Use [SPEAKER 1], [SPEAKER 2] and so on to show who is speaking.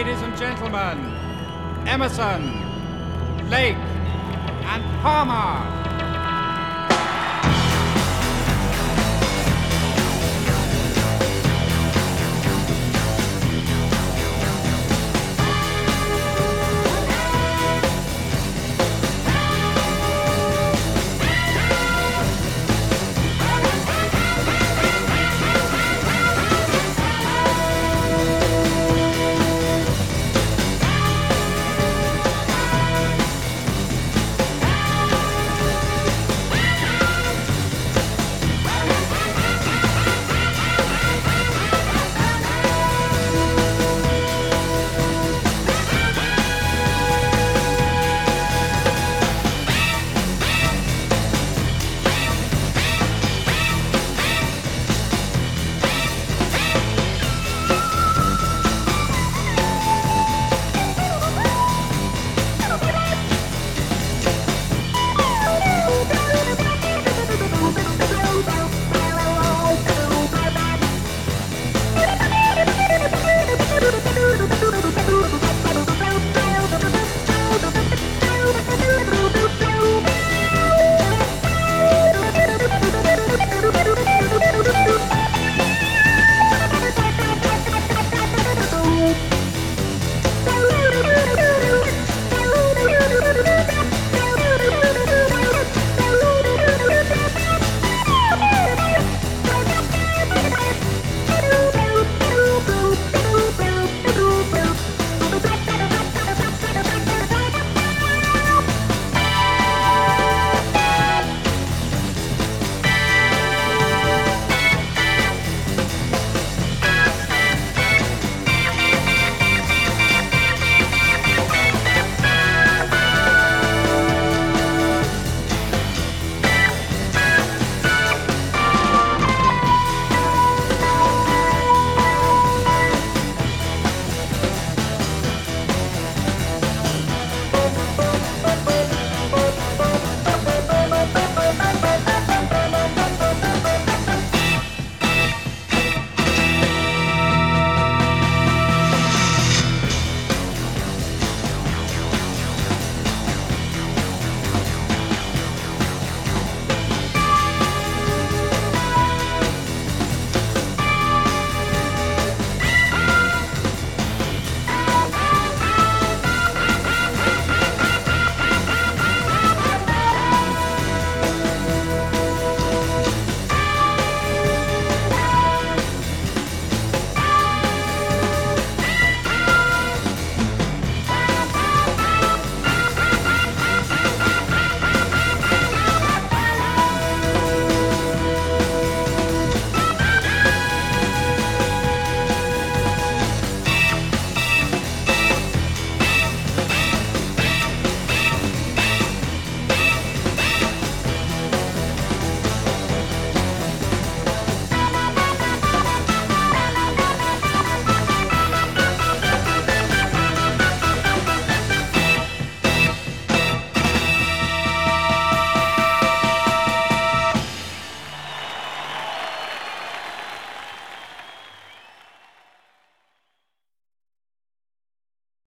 [SPEAKER 1] Ladies and gentlemen, Emerson, Lake, and Palmer. Bye.